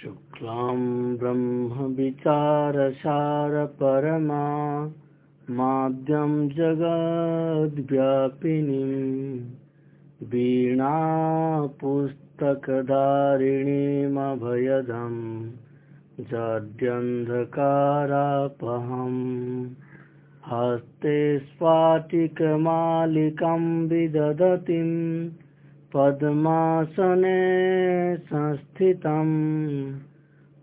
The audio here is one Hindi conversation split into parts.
शुक्लां ब्रह्मविचारसारपरमा माद्यं जगद्व्यापिनीं वीणापुस्तकधारिणीमभयदं जाड्यन्धकारापहम् हस्ते स्फाटिकमालिकं विदधतीं पद्मासने संस्थितं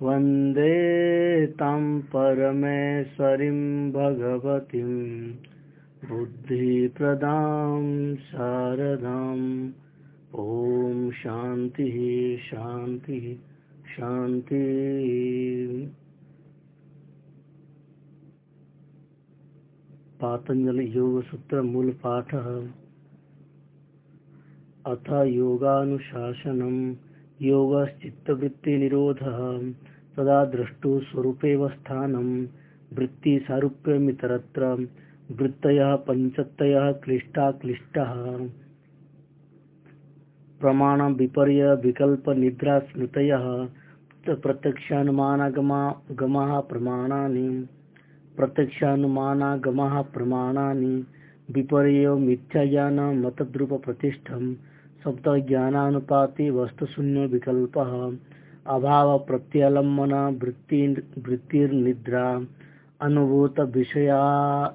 वंदे तं परमेश्वरीं भगवतीं। बुद्धिप्रदां शारदाम् ॐ शान्तिः शान्तिः शान्तिः। पातंजलि योग सूत्र मूल पाठ अथ योगानुशासनम योगश्चित्तवृत्तिनिरोधः। तदा द्रष्टु स्वरूपेव स्थानम। वृत्ति सारूप्यमितरत्र। वृत्तय पंचतय क्लिष्टा क्लिष्टा प्रमाण विपर्य विकल्प निद्रा स्मृतय प्रत्यक्षानुमानगमा गमा प्रमाणानि। प्रत्यक्षानुमानागमः प्रमाणानि। विपर्यो मतद्रुपप्रतिष्ठं सप्तज्ञानानुपाति वस्तुशून्य विकल्पः। अभाव प्रत्यलम्बन वृत्ति वृत्तिर्निद्रा। अनुभूत विषया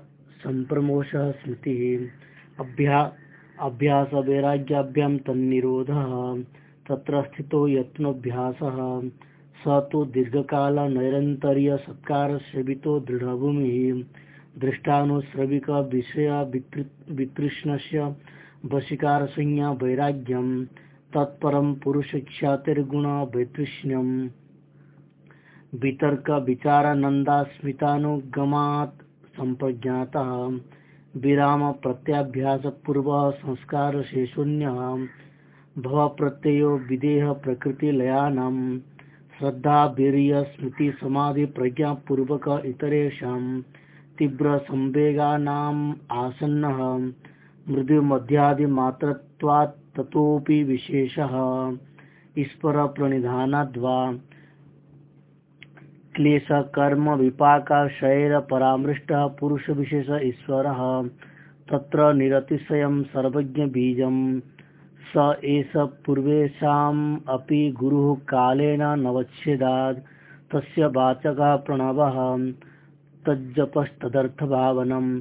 संप्रमोषः स्मृतिः। अभ्या अभ्यास वैराग्याभ्यां तन्निरोधः। तत्र स्थितो यत्नोऽभ्यासः। स तो दीर्घकाल नैरन्तर्य सत्कार सेवितो दृढ़भूमि वितृष्णस्य वशिकार संज्ञा वैराग्यम तत्परम पुरुष ख्यातिर्गुण वैतृष्ण्यम वितर्क विचारानंदा स्मितानुगमात् संप्रज्ञाता विराम प्रत्याभ्यास पूर्व संस्कार से शून्य भव प्रत्ययो विदेह प्रकृति लयानम श्रद्धा वीर्य स्मृति समाधि प्रज्ञा पूर्वक इतरेशा तीव्र संवेगानाम आसन्न। मृदु मध्यादि मात्रत्वात् ततोपि विशेषः। परामृष्ट पुरुष विशेष ईश्वर। तत्र निरतिशयं सर्वज्ञ बीजम् स एष पूर्वेषाम् अपि गुरुः कालेन नवच्छेदात्। तस्य वाचकः प्रणवः। तज्जपस्तदर्थभावनम्।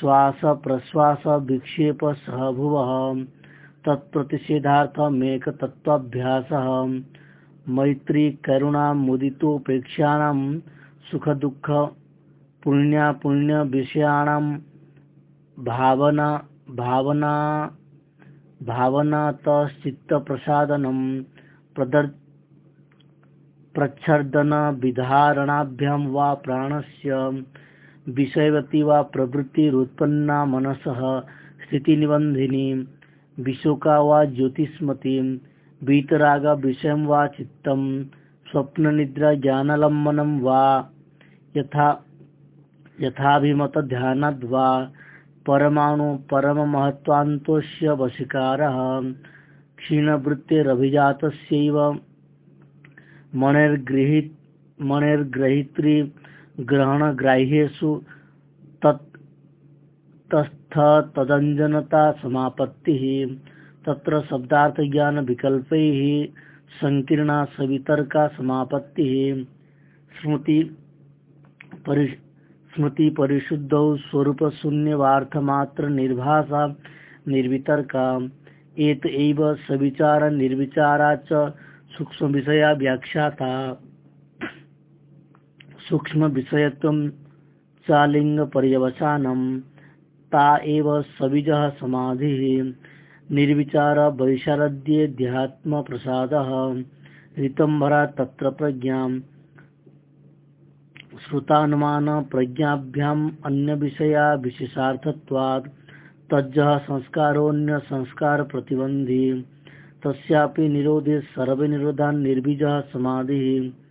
श्वास प्रश्वास, विक्षेप सहभुवः तत्प्रतिषेधार्थमेकतत्त्वाभ्यासः मैत्री, करुणा मुदितोपेक्षाणां सुख, दुःख, पुण्य पुण्य, विषयाणां, भावना भावना भावनातश्चित्तप्रसादनम् प्रच्छर्दनविधारणाभ्यां वा प्राणस्य। विषयवती वा प्रवृत्तिरुत्पन्ना मनसः स्थितिनिबन्धिनी, विशोका वा ज्योतिष्मतीं वीतरागविषयं वा चित्तं स्वप्ननिद्राज्ञानलम्बनं वा, यथा यथाभिमतध्यानाद्वा परमाणु परममहत्त्वान्तोऽस्य वशिकारः, क्षीणवृत्तिरभिजातस्यैव, मणिर्गृहीत मणिर्ग्रहीत्री ग्रहणग्राह्येषु तत् तस्थ तदञ्जनता समापत्तिः, तत्र शब्दार्थज्ञानविकल्पैः सङ्कीर्णा सवितर्का समापत्तिः, स्मृति परि स्मृतिपरिशुद्धौ स्वरूपशून्यवार्थमात्रनिर्भासा निर्वितर्का एत एव सविचार निर्विचारा च विषया व्याख्याता सूक्ष्म विषयत्वं चालिंग पर्यवसानम ता एव सविजः समाधिः, निर्विचार वैशारद्येध्यात्म प्रसादः ऋतंभरा तत्र प्रज्ञा, श्रुतानुमान प्रज्ञाभ्याम अन्य विषया विशेषार्थत्वात् तज्जः संस्कारोऽन्य संस्कार प्रतिबंधी तस्यापि निरोधे सर्व निरोधान निर्बीजः समाधिः।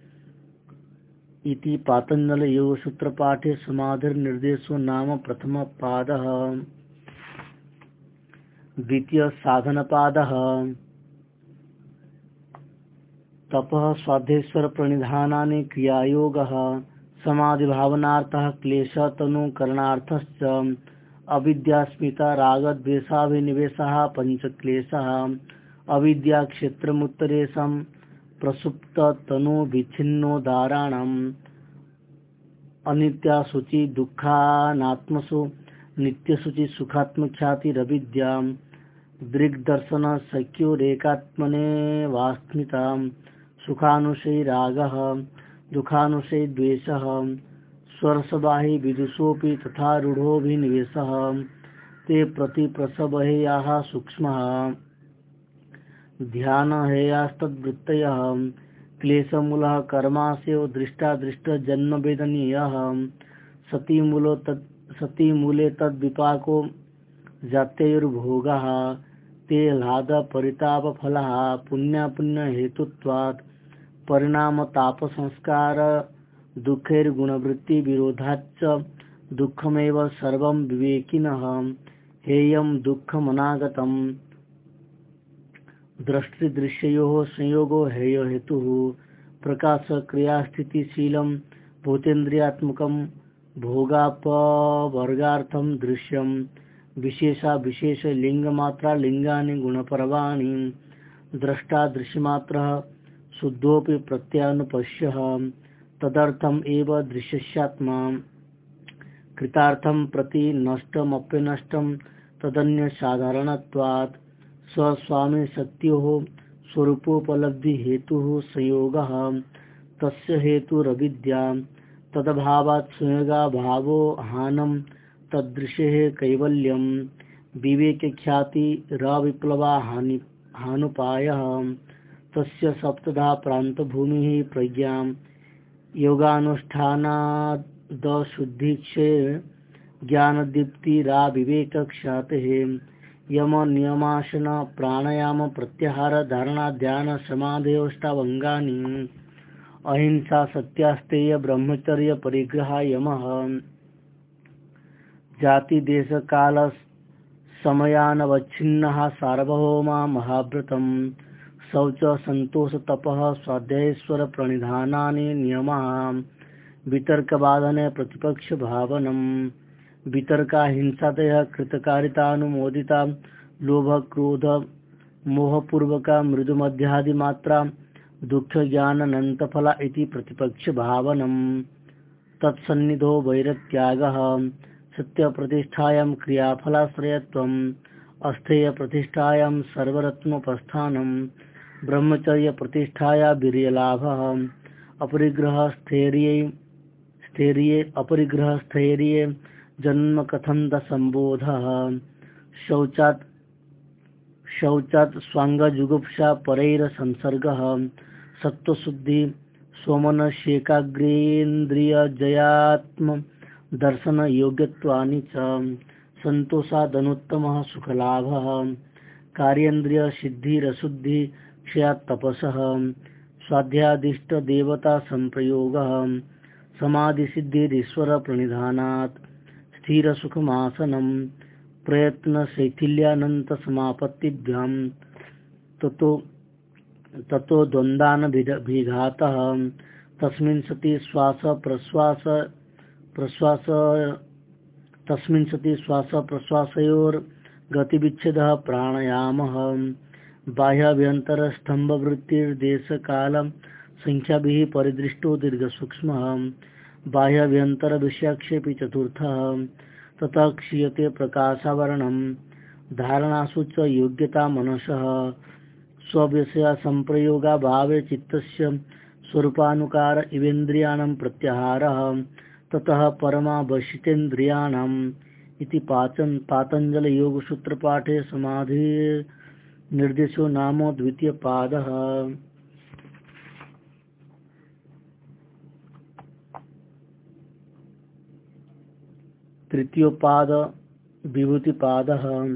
इति पातंजल योग सूत्र पाठे समाधिर्निर्देशो नाम प्रथम पादः द्वितीय साधन पादः तपः स्वाधेश्वर प्रणिधानानि क्रियायोगः। समाधिभावनार्थः क्लेशतनुकरणार्थश्च अविद्यास्मिता रागद्वेषाभिनिवेशः पञ्चक्लेशः। अविद्याक्षेत्रमुत्तरेशं प्रसुप्ततनुविच्छिन्नोदाराणम् अनित्याशुचि दुःखानात्मसु, नित्यशुचि सुखात्मख्यातिरविद्यां दृग्दर्शनशक्योरेकात्मने वास्मिताम्। सुखानुशयी रागः दुःखानुशयी द्वेषः। स्वरसबाहि विदुषोऽपि तथा रूढोऽभिनिवेशः। ते प्रतिप्रसवहेयाः सूक्ष्मः। ध्यानहेयास्तद्वृत्तयः क्लेशमूलः कर्माशयो दृष्टादृष्टजन्मवेदनीयः सतीमूलो तत् सतीमूले तद्विपाको जात्यैर्भोगः ते लादपरितापफलः पुण्यापुण्यहेतुत्वात्। परिणामतापसंस्कार दुःखैर्गुणवृत्तिविरोधाच्च दुःखमेव सर्वं विवेकिनः हेयं दुःखमनागतम्। दृष्टिदृश्ययोः संयोगो हेय हेतुः प्रकाशक्रियास्थितिशीलं भूतेन्द्रियात्मकं भोगापवर्गार्थं दृश्यं विशेषा विशेष लिंगमात्रा लिंगानि गुणपर्वाणि द्रष्टा दृश्यमात्रः शुद्धोऽपि प्रत्यानुपश्यः तदर्थम् एव दृश्यस्यात्मा कृतार्थं प्रति नष्टमप्यनष्टं तदन्यसाधारणत्वात् स्वस्वामी शक्त्योः स्वरूपोपलब्धिहेतुः संयोगः। तस्य हेतुरविद्या तदभावात् संयोगाभावो हानं। तदृशेः कैवल्यं। हानि हानुपायः। तस्य सप्तधा प्रान्तभूमिः प्रज्ञां। योगानुष्ठानादशुद्धिक्षे ज्ञानदीप्तिराविवेकख्यातेः यम नियमासन प्राणायाम प्रत्याहार धारणा ध्यान समाधयोष्टावङ्गानि अहिंसा सत्यास्तेय ब्रह्मचर्य परिग्रह यमः। जातिदेशकाल समयानवच्छिन्नः सार्वभौमा महाव्रतम्। शौच सन्तोषतपः स्वाध्यायेश्वरप्रणिधानानि नियमाः। वितर्कवादने प्रतिपक्षभावनम् वितर्काहिंसातयः कृतकारितानुमोदिता लोभक्रोध मोहपूर्वका मृदुमध्यादिमात्रा, दुःखज्ञाननन्तफला इति प्रतिपक्षभावनम्। तत्सन्निधो वैरत्यागः, सत्यप्रतिष्ठायां क्रियाफलाश्रयत्वम्, अस्थेयप्रतिष्ठायां सर्वरत्नोपस्थानं ब्रह्मचर्यप्रतिष्ठाया वीर्यलाभः, अपरिग्रहस्थैर्ये, स्थैर्ये, अपरिग्रहस्थैर्ये जन्मकथन्तसम्बोधः शौचात् शौचात् स्वाङ्गजुगुप्सा परैरसंसर्गः। सत्त्वशुद्धि स्वमनस्येकाग्रेन्द्रियजयात्म दर्शनयोग्यत्वानि च। सन्तोषादनुत्तमः सुखलाभः। कार्येन्द्रियसिद्धिरशुद्धि क्षयात् तपसः स्वाध्यादिष्टदेवतासम्प्रयोगः समाधिसिद्धिरीश्वरप्रणिधानात्। स्थिरसुखमासनं प्रयत्नशैथिल्यानन्तसमापत्तिभ्यां ततो ततो द्वन्द्वानभिघातः। तस्मिन् सति श्वासप्रश्वास प्रश्वास तस्मिन् सति श्वासप्रश्वासयोर्गतिविच्छेदः प्राणायामः। बाह्याभ्यन्तरस्तम्भवृत्तिर्देशकालं सङ्ख्याभिः परिदृष्टो दीर्घसूक्ष्मः। बाह्याभ्यन्तरविषयाक्षेपि चतुर्थः। ततः क्षीयते प्रकाशावरणं धारणासु च योग्यता मनसः। स्वविषयसम्प्रयोगाभावे चित्तस्य स्वरूपानुकार इवेन्द्रियाणां प्रत्याहारः। ततः परमावशितेन्द्रियाणाम् इति पाचन, पातञ्जलयोगसूत्रपाठे समाधिनिर्देशो नाम द्वितीयपादः। तृतीयोपाद विभूतिपादः।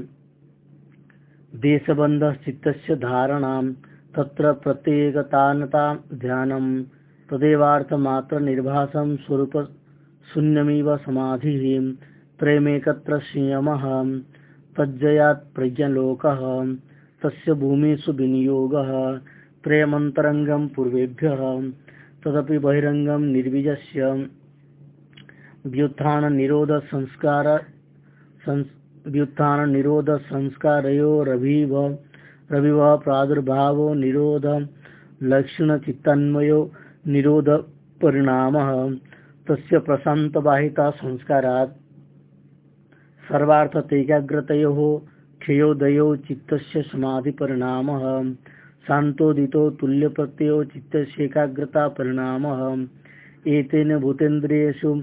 देशबन्धश्चित्तस्य धारणां तत्र प्रत्येकतानता ध्यानं तदेवार्थमात्रनिर्भासं स्वरूपशून्यमिव समाधिः, प्रेमेकत्र संयमः, तज्जयात् प्रज्ञलोकः, तस्य भूमिषु विनियोगः, प्रेमन्तरङ्गं पूर्वेभ्यः, तदपि बहिरङ्गं निर्बीजस्य व्युत्थाननिरोधसंस्कार व्युत्थाननिरोधसंस्कारयोरभिव रविव प्रादुर्भावो निरोध लक्षणचित्तन्वयो निरोधपरिणामः तस्य प्रशान्तबाहिता संस्कारात्। सर्वार्थतैकाग्रतयोः क्षयोदयो चित्तस्य समाधिपरिणामः शान्तोदितो तुल्यप्रत्ययो चित्तस्यैकाग्रता परिणामः, एतेन भूतेन्द्रियेषु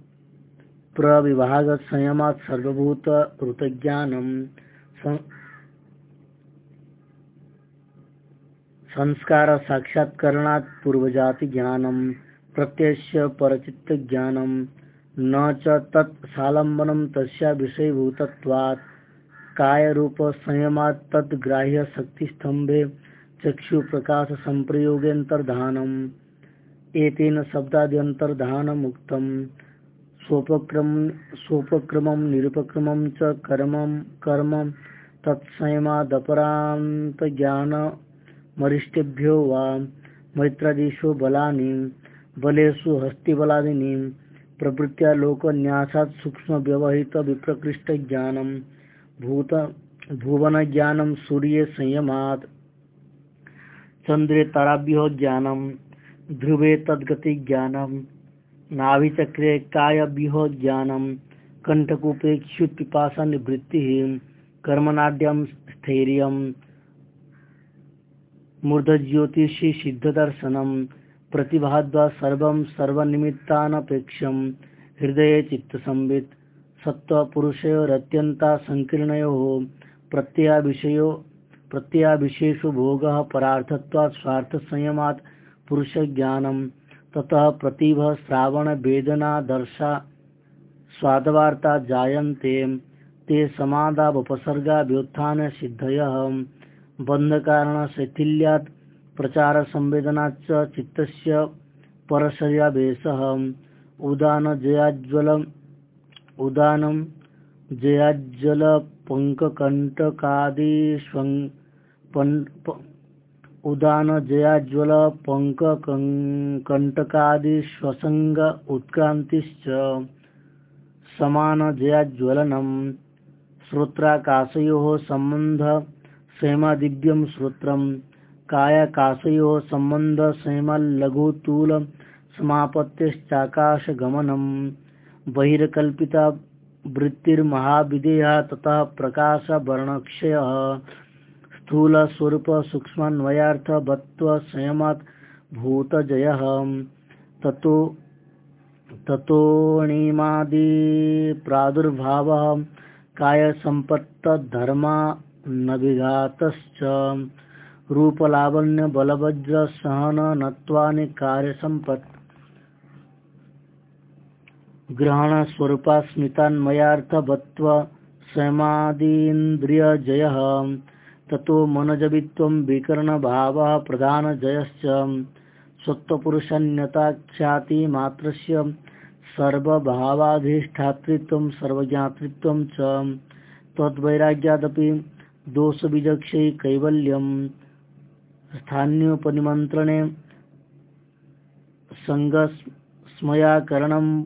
परिणामत्रयसंयमादतीता नागतज्ञानम् परिणामत्रयसंयमादतितानागतज्ञानं सर्वार्थप्रत्ययानामितरेतराध्यासाद् शङ्करस्तत्प्रविभागसंयमात् सर्वभूतऋतज्ञानं संस्कारसाक्षात्करणात् पूर्वजातिज्ञानं प्रत्ययस्य परचित्तज्ञानं, न च तत् सालम्बनं तस्या विषयभूतत्वात्, कायरूपसंयमात् तद्ग्राह्यशक्तिस्तम्भे चक्षुप्रकाशसम्प्रयोगेऽन्तर्धानम् एतेन शब्दाद्यन्तर्धानमुक्तं सोपक्रम सोपक्रमं निरुपक्रमं च कर्मं, कर्म तत्संयमादपरान्तज्ञानमरिष्टेभ्यो वा मैत्रादिषु बलानि, बलेषु हस्तिबलादिनी प्रवृत्त्या लोकन्यासात् सूक्ष्मव्यवहितविप्रकृष्टज्ञानं, भूत, भुवनज्ञानं, सूर्ये संयमात्, चन्द्रे ताराभ्यो ज्ञानं ध्रुवे तद्गतिज्ञानं नाभिचक्रे कायव्यूह ज्ञानं कण्ठकूपेक्षुपिपासा निवृत्तिः कर्मनाड्यं स्थैर्यं मूर्धज्योतिषि सिद्धदर्शनं प्रतिभाद्वा सर्वं सर्वनिमित्तानपेक्षं, हृदये चित्तसंवित् सत्त्वपुरुषयोरत्यन्ता सङ्कीर्णयोः प्रत्ययाविषयो प्रत्ययाविशेषो भोगः परार्थत्वात् स्वार्थसंयमात् पुरुषज्ञानं ततः प्रतिभः श्रावणवेदनादर्शा स्वादवार्ता जायन्ते ते समादावपसर्गाभ्युत्थानसिद्धयः बन्धकारणशैथिल्यात् प्रचारसंवेदनाच्च चित्तस्य परशर्यावेशः उदानजयाज्वलम् उदानं जयाज्जलपङ्ककण्टकादिष्वङ् उदानजयाज्वलपङ्ककण्टकादिष्वसङ्ग उत्क्रान्तिश्च समानजयाज्वलनं श्रोत्राकाशयोः सम्बन्धसंयमादिव्यं श्रोत्रं। कायाकाशयोः सम्बन्धसंयमलघुतूलसमापत्तिश्चाकाशगमनं बहिर्कल्पिता वृत्तिर्महाविधेयः ततः प्रकाशवर्णक्षयः। स्थूलस्वरूपसूक्ष्मान्वयार्थवत्त्वसंयमात् भूतजयः। ततो ततोऽणिमादिप्रादुर्भावः कायसम्पत्तधर्मानभिघातश्च रूपलावण्यबलवज्रसहननत्वानि कार्यसम्पत्। ग्रहणस्वरूपास्मितान्मयार्थवत्त्व स्वयमादीन्द्रियजयः ततो मनजवित्वं विकरणभावः प्रधानजयश्च। स्वत्वपुरुषन्यताख्यातिमात्रस्य सर्वभावाधिष्ठातृत्वं, सर्वज्ञातृत्वं च। त्वद्वैराग्यादपि दोषविजक्षै कैवल्यं। स्थान्योपनिमन्त्रणे सङ्गस्मयाकरणं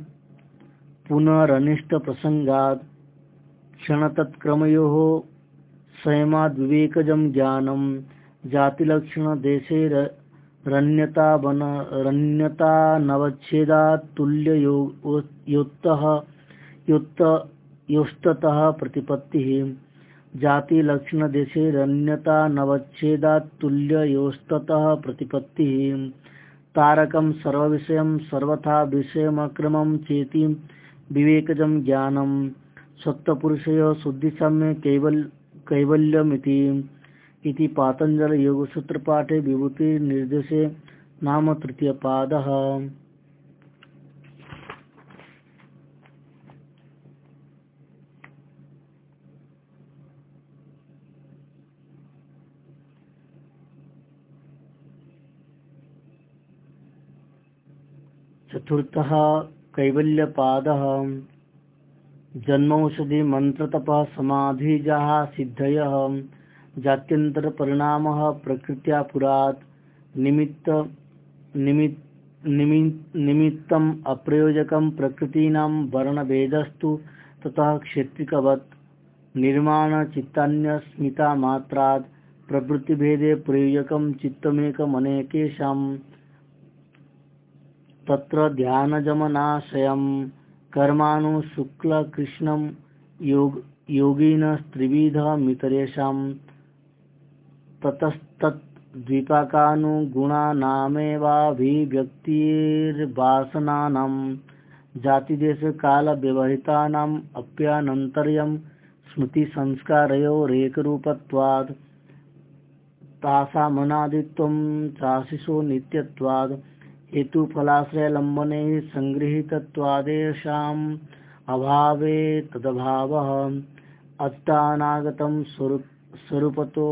पुनरनिष्टप्रसङ्गात् क्षणतत्क्रमयोः संयमाद्विवेकजं ज्ञानं। जातिलक्षणदेशैरन्यतानवच्छेदात् तुल्ययोत्तः योत्त योस्ततः प्रतिपत्तिः। जातिलक्षणदेशेरन्यता नवच्छेदात्तुल्ययोस्ततः प्रतिपत्तिः। तारकं सर्वविषयं सर्वथा विषयमक्रमं चेति विवेकजं ज्ञानं। सत्त्वपुरुषयो शुद्धिसम्य कैवल् कैवल्यमिति इति पातञ्जलयोगसूत्रपाठे विभूतिनिर्देशे नाम तृतीयपादः। चतुर्थः कैवल्यपादः। जन्मौषधि मन्त्रतपः समाधिजाः सिद्धयः। जात्यन्तरपरिणामः प्रकृत्या पुरात्। निमित्त, निमित् निमित्तम् अप्रयोजकं प्रकृतीनां वर्णभेदस्तु ततः क्षेत्रिकवत्। निर्माणचित्तान्यस्मितामात्रात् प्रवृत्तिभेदे प्रयोजकं चित्तमेकमनेकेषां तत्र ध्यानजमनाशयं कर्माणु शुक्लकृष्णं योग योगिनस्त्रिविधमितरेषां ततस्तद्विपाकानुगुणानामेवाभिव्यक्तिर्वासनानां जातिदेशकालव्यवहितानाम् अप्यानन्तर्यं स्मृतिसंस्कारयोरेकरूपत्वात् तासामनादित्वं चाशिषो नित्यत्वात् हेतुफलाश्रयलम्बने सङ्गृहीतत्वादेषाम् अभावे तदभावः। अत्तानागतं स्वरूपतो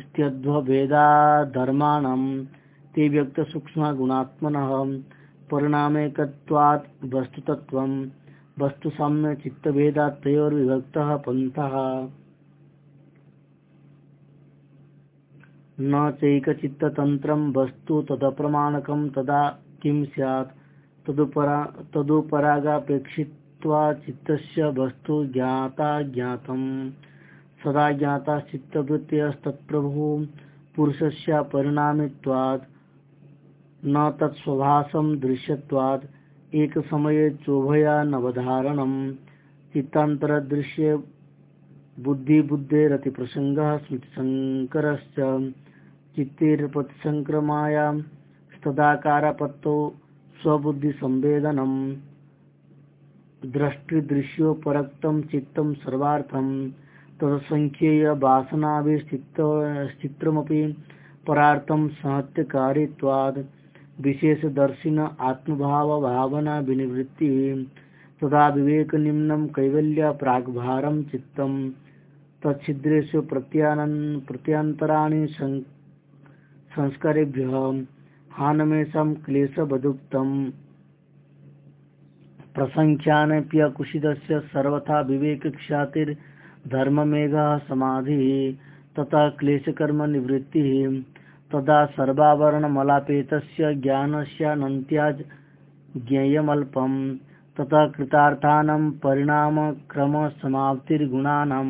स्त्यध्वभेदाधर्माणं ते व्यक्तसूक्ष्मगुणात्मनः परिणामेकत्वात् वस्तुतत्त्वं वस्तुसाम्य चित्तभेदात् तयोर्विभक्तः पन्थः न चैकचित्ततन्त्रं वस्तु तदप्रमाणकं तदा किं स्यात्? तदुपरा, तदुपरागापेक्षित्वा चित्तस्य वस्तु ज्ञाता ज्ञातं सदा ज्ञाताश्चित्तवृत्तयस्तत्प्रभुः पुरुषस्य परिणामित्वात्, न तत्स्वभासं दृश्यत्वात्। एकसमये चोभयानवधारणं चित्तान्तरदृश्ये बुद्धिबुद्धेरतिप्रसङ्गः स्मृतिसङ्करश्च। चित्तेर्पतिसङ्क्रमायां तदाकारपत्तौ स्वबुद्धिसंवेदनं दृष्टिदृश्योपरक्तं चित्तं सर्वार्थं। तदसङ्ख्येयवासनाभिश्चित्रमपि परार्थं सहत्यकारित्वाद् विशेषदर्शिन आत्मभावभावना विनिवृत्तिः। तदा विवेकनिम्नं कैवल्याप्राग्भारं चित्तं तच्छिद्रेषु प्रत्यानन्, प्रत्यान्तराणि संस्कारेभ्यः हानमेषां क्लेशबदुक्तं प्रसङ्ख्यानप्यकुशितस्य सर्वथा विवेकख्यातिर्धर्ममेघः समाधिः, तथा क्लेशकर्मनिवृत्तिः, तदा सर्वावरणमलापेतस्य ज्ञानस्यानन्त्याज ज्ञेयमल्पं तथा कृतार्थानां परिणामक्रमसमाप्तिर्गुणानां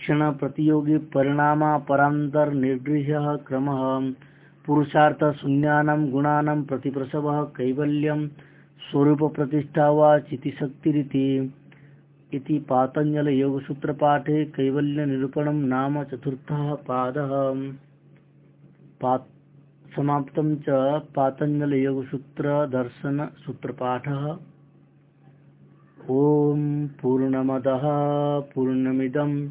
क्षणप्रतियोगिपरिणामापरान्तर्निगृह्यः क्रमः। पुरुषार्थशून्यानां गुणानां प्रतिप्रसवः कैवल्यं स्वरूपप्रतिष्ठा वा चितिशक्तिरिति। इति पातञ्जलयोगसूत्रपाठे कैवल्यनिरूपणं नाम चतुर्थः पादः। पा समाप्तं च पातञ्जलयोगसूत्रदर्शनसूत्रपाठः। ॐ पूर्णमदः पूर्णमिदं